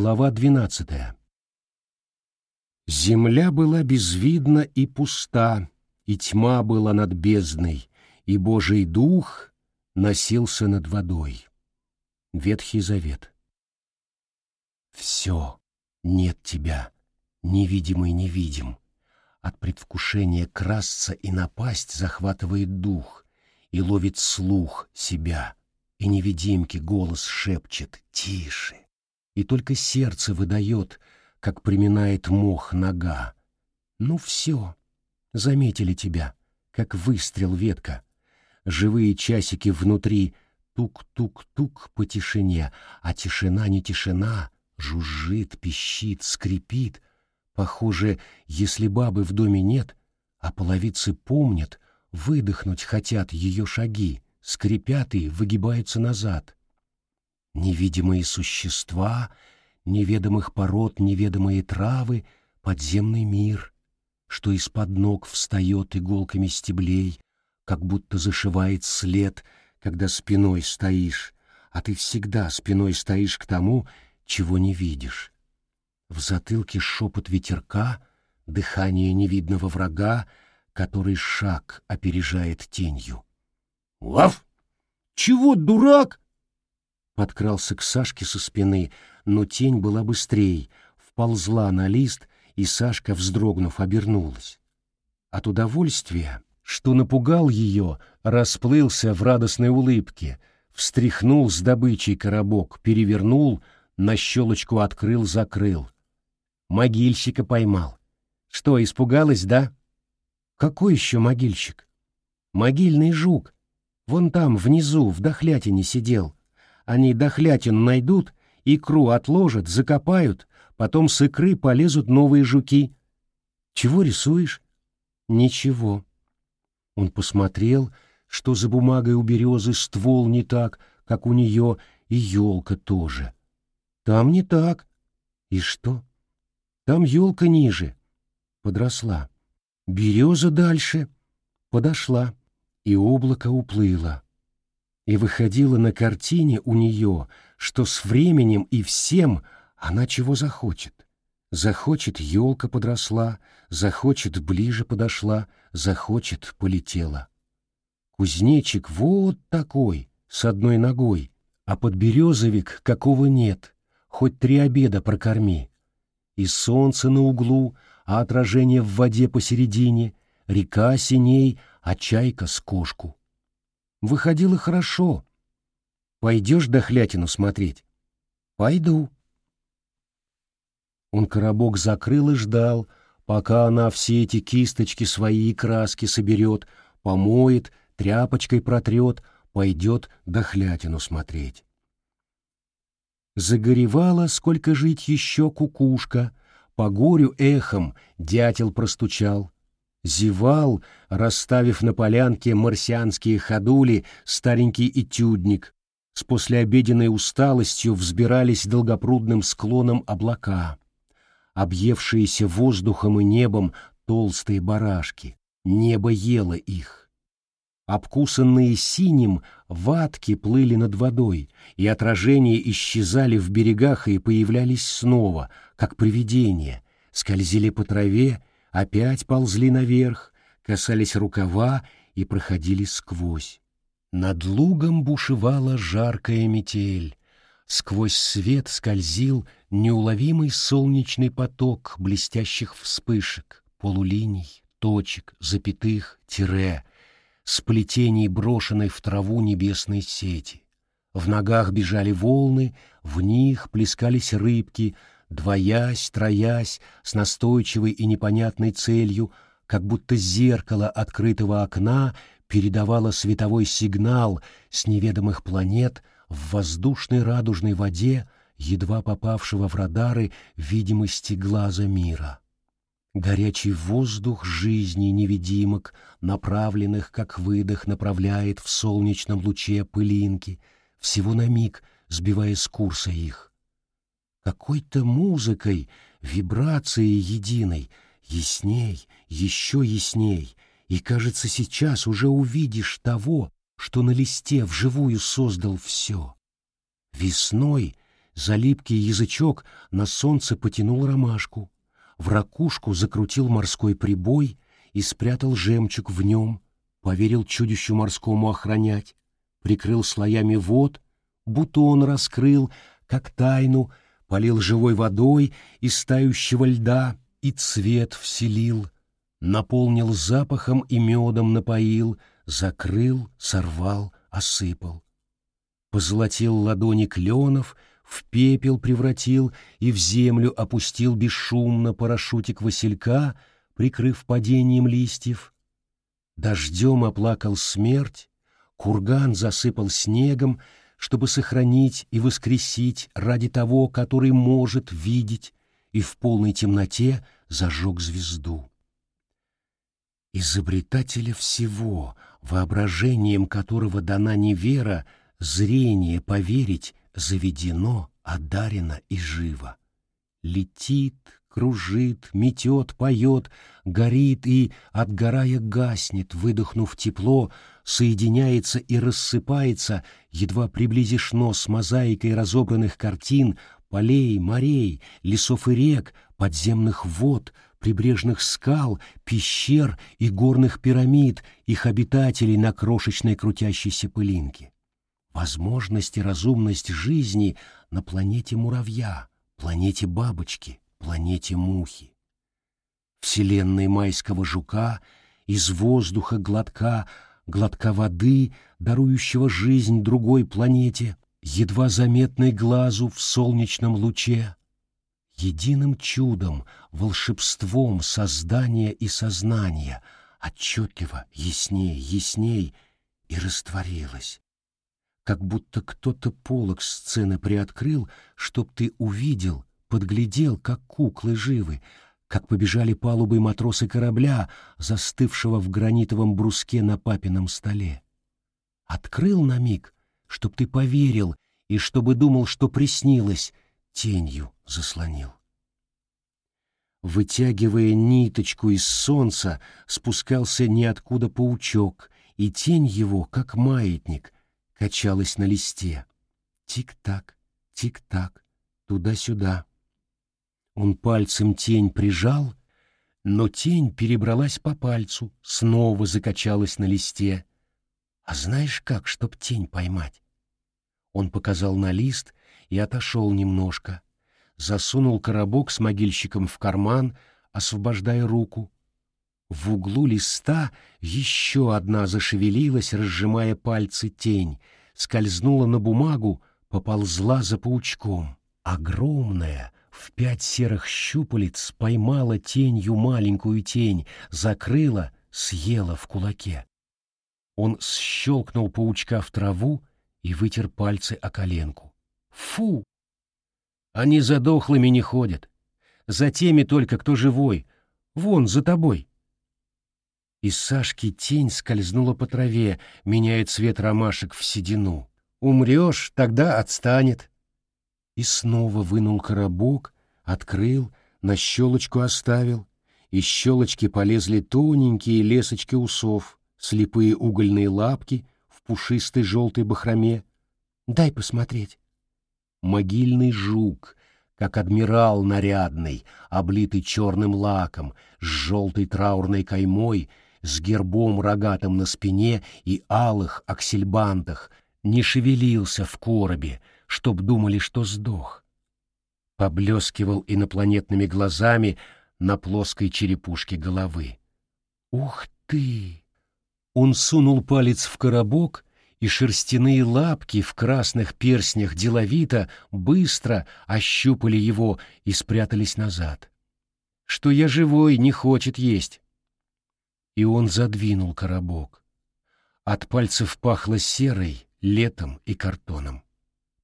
Глава двенадцатая. Земля была безвидна и пуста, и тьма была над бездной, и Божий Дух носился над водой. Ветхий Завет. Все, нет тебя, невидимый невидим. От предвкушения красться и напасть захватывает дух и ловит слух себя, и невидимки голос шепчет «Тише!» И только сердце выдает, как приминает мох нога. Ну все, заметили тебя, как выстрел ветка. Живые часики внутри тук-тук-тук по тишине, а тишина не тишина, жужжит, пищит, скрипит. Похоже, если бабы в доме нет, а половицы помнят, выдохнуть хотят ее шаги, скрипят и выгибаются назад. Невидимые существа, неведомых пород, неведомые травы, подземный мир, что из-под ног встает иголками стеблей, как будто зашивает след, когда спиной стоишь, а ты всегда спиной стоишь к тому, чего не видишь. В затылке шепот ветерка, дыхание невидного врага, который шаг опережает тенью. «Лав! Чего, дурак?» Подкрался к Сашке со спины, но тень была быстрей, вползла на лист, и Сашка, вздрогнув, обернулась. От удовольствия, что напугал ее, расплылся в радостной улыбке, встряхнул с добычей коробок, перевернул, на щелочку открыл-закрыл. Могильщика поймал. Что, испугалась, да? Какой еще могильщик? Могильный жук. Вон там, внизу, в дохлятине сидел. Они дохлятину найдут, икру отложат, закопают, потом с икры полезут новые жуки. Чего рисуешь? Ничего. Он посмотрел, что за бумагой у березы ствол не так, как у нее, и елка тоже. Там не так. И что? Там елка ниже. Подросла. Береза дальше. Подошла. И облако уплыло и выходило на картине у нее, что с временем и всем она чего захочет. Захочет — елка подросла, захочет — ближе подошла, захочет — полетела. Кузнечик вот такой, с одной ногой, а подберезовик какого нет, хоть три обеда прокорми. И солнце на углу, а отражение в воде посередине, река синей, а чайка с кошку. Выходило хорошо. Пойдешь дохлятину смотреть? Пойду. Он коробок закрыл и ждал, пока она все эти кисточки свои краски соберет, помоет, тряпочкой протрет, пойдет дохлятину смотреть. Загоревала, сколько жить еще кукушка, по горю эхом дятел простучал, Зевал, расставив на полянке марсианские ходули, старенький этюдник. С послеобеденной усталостью взбирались долгопрудным склоном облака. Объевшиеся воздухом и небом толстые барашки. Небо ело их. Обкусанные синим, ватки плыли над водой, и отражения исчезали в берегах и появлялись снова, как привидения, скользили по траве опять ползли наверх, касались рукава и проходили сквозь. Над лугом бушевала жаркая метель. Сквозь свет скользил неуловимый солнечный поток блестящих вспышек, полулиний, точек, запятых, тире, сплетений брошенной в траву небесной сети. В ногах бежали волны, в них плескались рыбки, двоясь, троясь, с настойчивой и непонятной целью, как будто зеркало открытого окна передавало световой сигнал с неведомых планет в воздушной радужной воде, едва попавшего в радары видимости глаза мира. Горячий воздух жизни невидимок, направленных, как выдох, направляет в солнечном луче пылинки, всего на миг сбивая с курса их какой-то музыкой, вибрацией единой, ясней, еще ясней, и, кажется, сейчас уже увидишь того, что на листе вживую создал все. Весной За липкий язычок на солнце потянул ромашку, в ракушку закрутил морской прибой и спрятал жемчуг в нем, поверил чудищу морскому охранять, прикрыл слоями вод, бутон раскрыл, как тайну, полил живой водой из тающего льда и цвет вселил, наполнил запахом и медом напоил, закрыл, сорвал, осыпал. Позолотил ладони кленов, в пепел превратил и в землю опустил бесшумно парашютик василька, прикрыв падением листьев. Дождем оплакал смерть, курган засыпал снегом, чтобы сохранить и воскресить ради того, который может видеть, и в полной темноте зажег звезду. Изобретателя всего, воображением которого дана не вера, зрение поверить заведено, одарено и живо. Летит, кружит, метет, поет, горит и, отгорая, гаснет, выдохнув тепло, соединяется и рассыпается, едва приблизишь нос мозаикой разобранных картин, полей, морей, лесов и рек, подземных вод, прибрежных скал, пещер и горных пирамид, их обитателей на крошечной крутящейся пылинке. Возможность и разумность жизни на планете муравья, планете бабочки, планете мухи. Вселенной майского жука, из воздуха глотка, глотка воды, дарующего жизнь другой планете, едва заметной глазу в солнечном луче, единым чудом, волшебством создания и сознания, отчетливо, ясней, ясней, и растворилась. Как будто кто-то полог сцены приоткрыл, чтоб ты увидел, подглядел, как куклы живы, как побежали палубы матросы корабля, застывшего в гранитовом бруске на папином столе. Открыл на миг, чтоб ты поверил и чтобы думал, что приснилось, тенью заслонил. Вытягивая ниточку из солнца, спускался ниоткуда паучок, и тень его, как маятник, качалась на листе. Тик-так, тик-так, туда-сюда. Он пальцем тень прижал, но тень перебралась по пальцу, снова закачалась на листе. А знаешь как, чтоб тень поймать? Он показал на лист и отошел немножко, засунул коробок с могильщиком в карман, освобождая руку. В углу листа еще одна зашевелилась, разжимая пальцы тень, скользнула на бумагу, поползла за паучком. Огромная, в пять серых щупалец поймала тенью маленькую тень, закрыла, съела в кулаке. Он щелкнул паучка в траву и вытер пальцы о коленку. Фу! Они за дохлыми не ходят. За теми только, кто живой. Вон, за тобой. Из Сашки тень скользнула по траве, меняя цвет ромашек в седину. Умрешь, тогда отстанет. И снова вынул коробок, открыл, на щелочку оставил. Из щелочки полезли тоненькие лесочки усов, слепые угольные лапки в пушистой желтой бахроме. Дай посмотреть. Могильный жук, как адмирал нарядный, облитый черным лаком, с желтой траурной каймой, с гербом рогатым на спине и алых аксельбантах, не шевелился в коробе, чтоб думали, что сдох. Поблескивал инопланетными глазами на плоской черепушке головы. «Ух ты!» Он сунул палец в коробок, и шерстяные лапки в красных перстнях деловито, быстро ощупали его и спрятались назад. «Что я живой, не хочет есть!» И он задвинул коробок. От пальцев пахло серой, летом и картоном.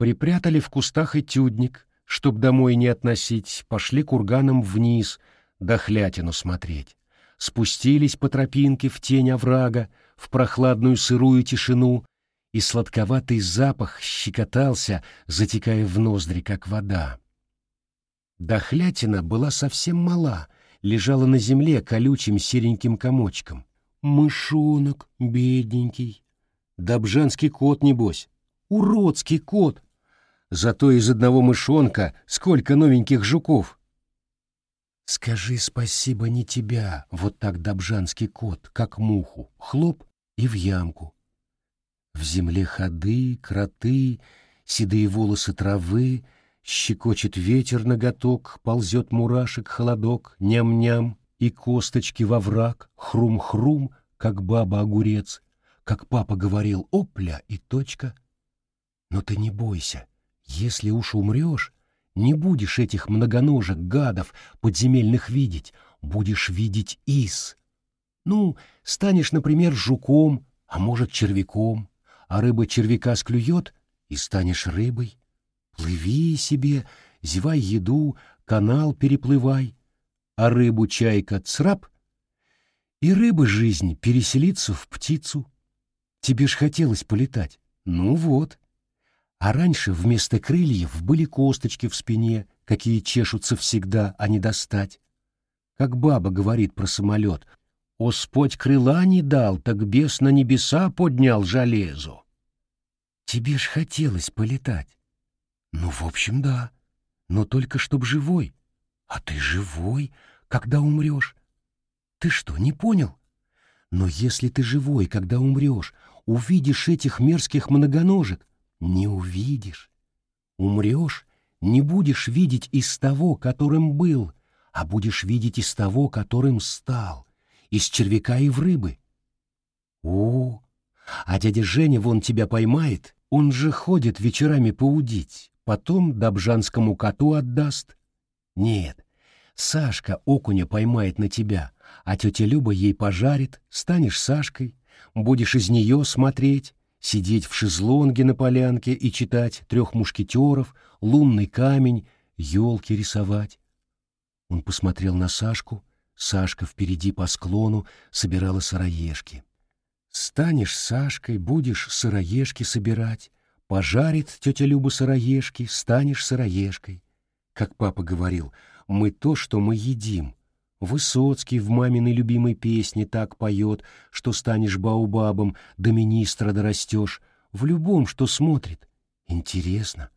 Припрятали в кустах этюдник, чтоб домой не относить, пошли курганом вниз, дохлятину смотреть. Спустились по тропинке в тень оврага, в прохладную сырую тишину, и сладковатый запах щекотался, затекая в ноздри, как вода. Дохлятина была совсем мала, лежала на земле колючим сереньким комочком. Мышонок, бедненький. Добжанский кот, небось. Уродский кот. Зато из одного мышонка сколько новеньких жуков. Скажи спасибо не тебя, вот так добжанский кот, как муху, хлоп и в ямку. В земле ходы, кроты, седые волосы травы, щекочет ветер ноготок, ползет мурашек холодок, ням-ням, и косточки во враг, хрум-хрум, как баба-огурец, как папа говорил, опля и точка. Но ты не бойся, если уж умрешь, не будешь этих многоножек, гадов, подземельных видеть, будешь видеть из. Ну, станешь, например, жуком, а может, червяком, а рыба червяка склюет, и станешь рыбой. Плыви себе, зевай еду, канал переплывай, а рыбу чайка црап, и рыба жизнь переселится в птицу. Тебе ж хотелось полетать. Ну вот. А раньше вместо крыльев были косточки в спине, какие чешутся всегда, а не достать. Как баба говорит про самолет, «Господь крыла не дал, так бес на небеса поднял железо». Тебе ж хотелось полетать. Ну, в общем, да, но только чтоб живой. А ты живой, когда умрешь. Ты что, не понял? Но если ты живой, когда умрешь, увидишь этих мерзких многоножек, не увидишь. Умрешь, не будешь видеть из того, которым был, а будешь видеть из того, которым стал, из червяка и в рыбы. О, а дядя Женя вон тебя поймает, он же ходит вечерами поудить, потом добжанскому коту отдаст. Нет, Сашка окуня поймает на тебя, а тетя Люба ей пожарит, станешь Сашкой, будешь из нее смотреть, сидеть в шезлонге на полянке и читать трех мушкетеров, лунный камень, елки рисовать. Он посмотрел на Сашку, Сашка впереди по склону собирала сыроежки. Станешь Сашкой, будешь сыроежки собирать, пожарит тетя Люба сыроежки, станешь сыроежкой. Как папа говорил, мы то, что мы едим. Высоцкий в маминой любимой песне так поет, что станешь баубабом, до министра дорастешь, в любом, что смотрит. Интересно.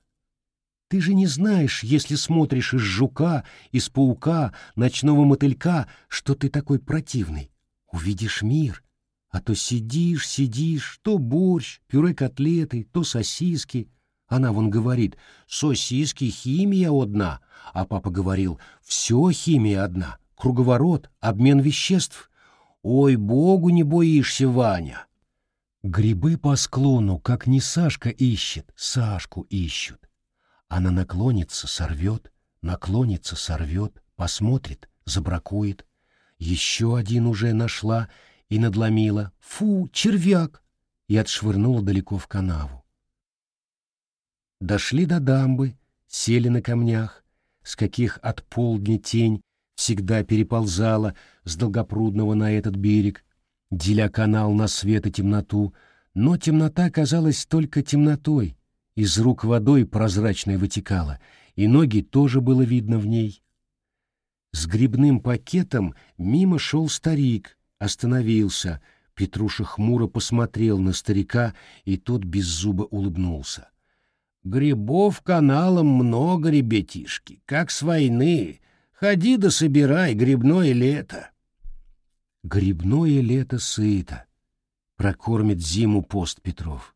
Ты же не знаешь, если смотришь из жука, из паука, ночного мотылька, что ты такой противный. Увидишь мир. А то сидишь, сидишь, то борщ, пюре котлеты, то сосиски. Она вон говорит, сосиски химия одна, а папа говорил, все химия одна круговорот, обмен веществ. Ой, богу не боишься, Ваня. Грибы по склону, как не Сашка ищет, Сашку ищут. Она наклонится, сорвет, наклонится, сорвет, посмотрит, забракует. Еще один уже нашла и надломила. Фу, червяк! И отшвырнула далеко в канаву. Дошли до дамбы, сели на камнях, с каких от полдня тень всегда переползала с Долгопрудного на этот берег, деля канал на свет и темноту, но темнота казалась только темнотой, из рук водой прозрачной вытекала, и ноги тоже было видно в ней. С грибным пакетом мимо шел старик, остановился, Петруша хмуро посмотрел на старика, и тот без зуба улыбнулся. «Грибов каналом много, ребятишки, как с войны, Ходи да собирай грибное лето. Грибное лето сыто. Прокормит зиму пост Петров.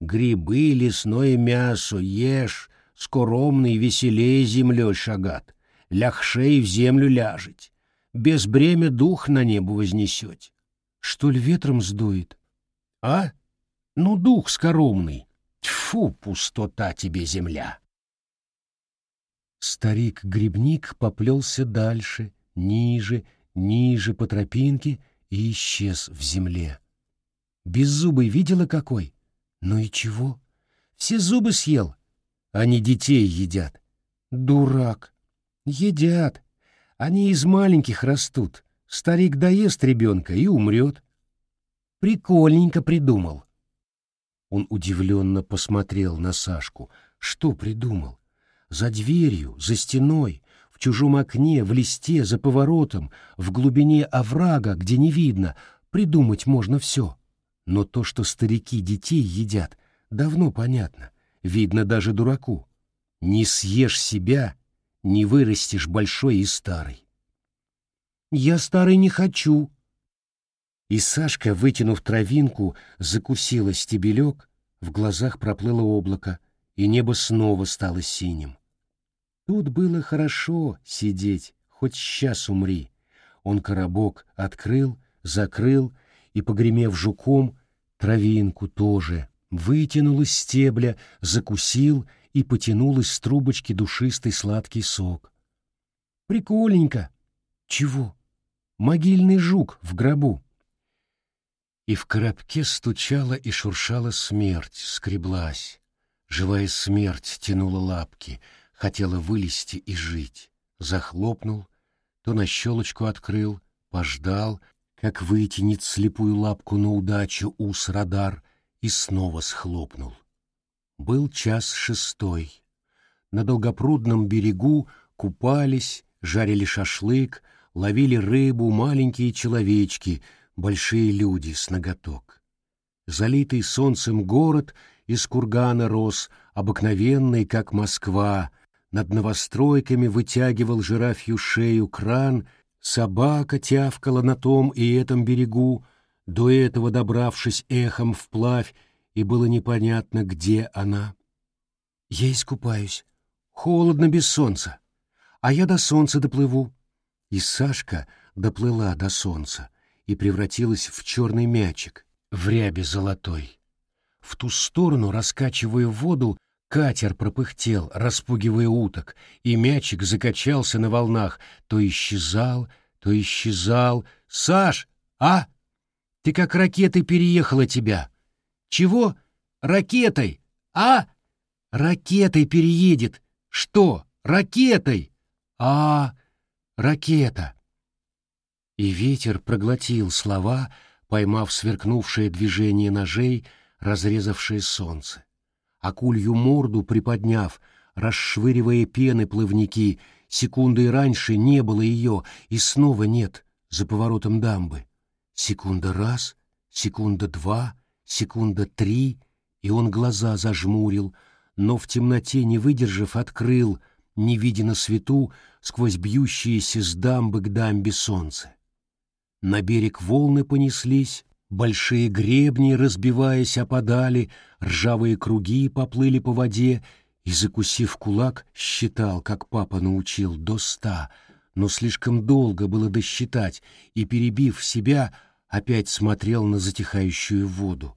Грибы, лесное мясо ешь, скоромный веселее землей шагат, ляхшей в землю ляжет, без бремя дух на небо вознесет. Что ли ветром сдует? А? Ну, дух скоромный. Тьфу, пустота тебе земля. Старик-грибник поплелся дальше, ниже, ниже по тропинке и исчез в земле. Беззубый видела какой? Ну и чего? Все зубы съел. Они детей едят. Дурак. Едят. Они из маленьких растут. Старик доест ребенка и умрет. Прикольненько придумал. Он удивленно посмотрел на Сашку. Что придумал? За дверью, за стеной, в чужом окне, в листе, за поворотом, в глубине оврага, где не видно, придумать можно все. Но то, что старики детей едят, давно понятно. видно даже дураку. Не съешь себя, не вырастешь большой и старый. «Я старый не хочу». И Сашка, вытянув травинку, закусила стебелек, в глазах проплыло облако, и небо снова стало синим. Тут было хорошо сидеть, хоть сейчас умри. Он коробок открыл, закрыл и, погремев жуком, травинку тоже, вытянул из стебля, закусил и потянул из трубочки душистый сладкий сок. Прикольненько. Чего? Могильный жук в гробу. И в коробке стучала и шуршала смерть, скреблась. Живая смерть тянула лапки, хотела вылезти и жить. Захлопнул, то на щелочку открыл, пождал, как вытянет слепую лапку на удачу ус радар, и снова схлопнул. Был час шестой. На долгопрудном берегу купались, жарили шашлык, ловили рыбу маленькие человечки, большие люди с ноготок. Залитый солнцем город из кургана рос, обыкновенный, как Москва, над новостройками вытягивал жирафью шею кран, собака тявкала на том и этом берегу, до этого добравшись эхом вплавь, и было непонятно, где она. Я искупаюсь. Холодно без солнца. А я до солнца доплыву. И Сашка доплыла до солнца и превратилась в черный мячик, в рябе золотой. В ту сторону, раскачивая воду, Катер пропыхтел, распугивая уток, и мячик закачался на волнах, то исчезал, то исчезал. «Саш, а? Ты как ракетой переехала тебя!» «Чего? Ракетой? А? Ракетой переедет! Что? Ракетой? А, ракета!» И ветер проглотил слова, поймав сверкнувшее движение ножей, разрезавшее солнце акулью морду приподняв, расшвыривая пены плавники, секундой раньше не было ее, и снова нет за поворотом дамбы. Секунда раз, секунда два, секунда три, и он глаза зажмурил, но в темноте, не выдержав, открыл, не видя на свету, сквозь бьющиеся с дамбы к дамбе солнце. На берег волны понеслись, Большие гребни, разбиваясь, опадали, ржавые круги поплыли по воде, и, закусив кулак, считал, как папа научил, до ста, но слишком долго было досчитать, и, перебив себя, опять смотрел на затихающую воду.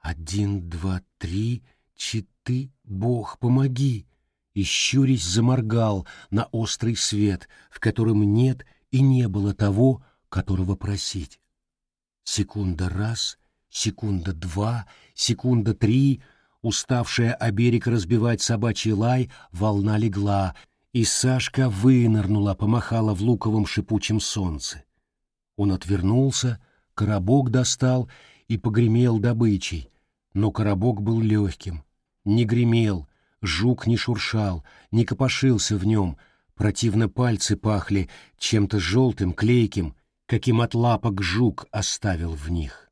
«Один, два, три, четы, Бог, помоги!» И, щурясь, заморгал на острый свет, в котором нет и не было того, которого просить. Секунда раз, секунда два, секунда три, уставшая о берег разбивать собачий лай, волна легла, и Сашка вынырнула, помахала в луковом шипучем солнце. Он отвернулся, коробок достал и погремел добычей, но коробок был легким, не гремел, жук не шуршал, не копошился в нем, противно пальцы пахли чем-то желтым, клейким, каким от лапок жук оставил в них.